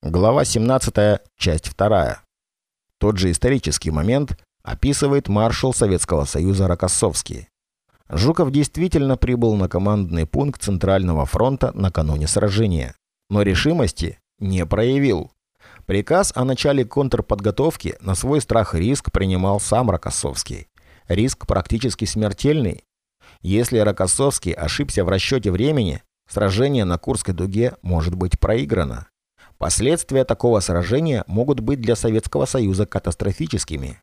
Глава 17, часть 2. Тот же исторический момент описывает маршал Советского Союза Рокоссовский. Жуков действительно прибыл на командный пункт Центрального фронта накануне сражения, но решимости не проявил. Приказ о начале контрподготовки на свой страх и риск принимал сам Рокоссовский. Риск практически смертельный. Если Рокоссовский ошибся в расчете времени, сражение на Курской дуге может быть проиграно. Последствия такого сражения могут быть для Советского Союза катастрофическими.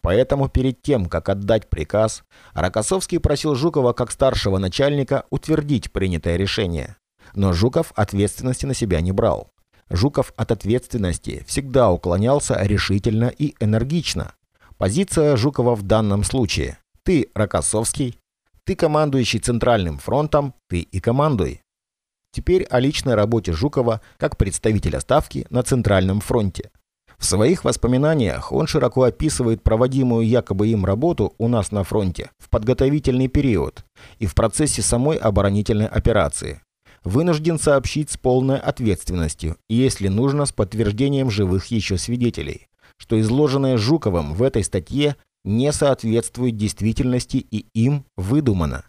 Поэтому перед тем, как отдать приказ, Рокоссовский просил Жукова как старшего начальника утвердить принятое решение. Но Жуков ответственности на себя не брал. Жуков от ответственности всегда уклонялся решительно и энергично. Позиция Жукова в данном случае – ты, Рокоссовский, ты командующий Центральным фронтом, ты и командуй. Теперь о личной работе Жукова как представителя Ставки на Центральном фронте. В своих воспоминаниях он широко описывает проводимую якобы им работу у нас на фронте в подготовительный период и в процессе самой оборонительной операции. Вынужден сообщить с полной ответственностью, и если нужно, с подтверждением живых еще свидетелей, что изложенное Жуковым в этой статье не соответствует действительности и им выдумано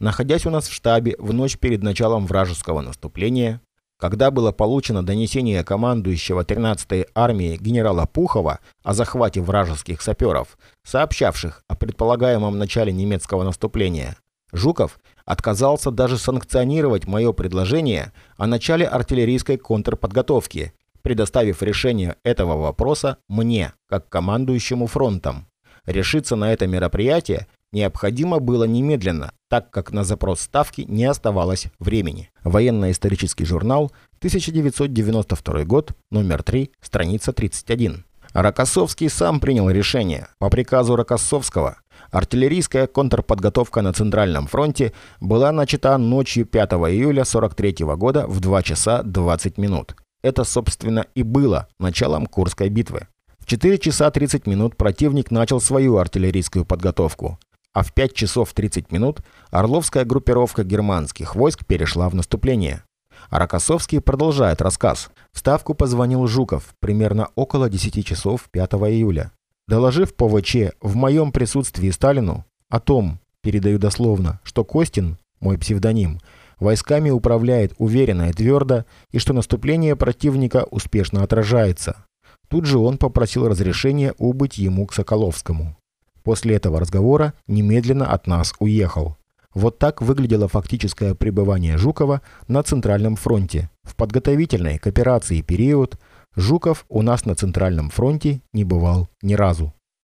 находясь у нас в штабе в ночь перед началом вражеского наступления, когда было получено донесение командующего 13-й армией генерала Пухова о захвате вражеских саперов, сообщавших о предполагаемом начале немецкого наступления, Жуков отказался даже санкционировать мое предложение о начале артиллерийской контрподготовки, предоставив решение этого вопроса мне, как командующему фронтом. Решиться на это мероприятие необходимо было немедленно, так как на запрос ставки не оставалось времени. Военно-исторический журнал, 1992 год, номер 3, страница 31. Рокоссовский сам принял решение. По приказу Рокоссовского артиллерийская контрподготовка на Центральном фронте была начата ночью 5 июля 43 года в 2 часа 20 минут. Это, собственно, и было началом Курской битвы. В 4 часа 30 минут противник начал свою артиллерийскую подготовку а в 5 часов 30 минут Орловская группировка германских войск перешла в наступление. А Рокоссовский продолжает рассказ. В Ставку позвонил Жуков примерно около 10 часов 5 июля. Доложив ПВЧ в моем присутствии Сталину о том, передаю дословно, что Костин, мой псевдоним, войсками управляет уверенно и твердо, и что наступление противника успешно отражается. Тут же он попросил разрешения убыть ему к Соколовскому. После этого разговора немедленно от нас уехал. Вот так выглядело фактическое пребывание Жукова на Центральном фронте. В подготовительной к операции период Жуков у нас на Центральном фронте не бывал ни разу.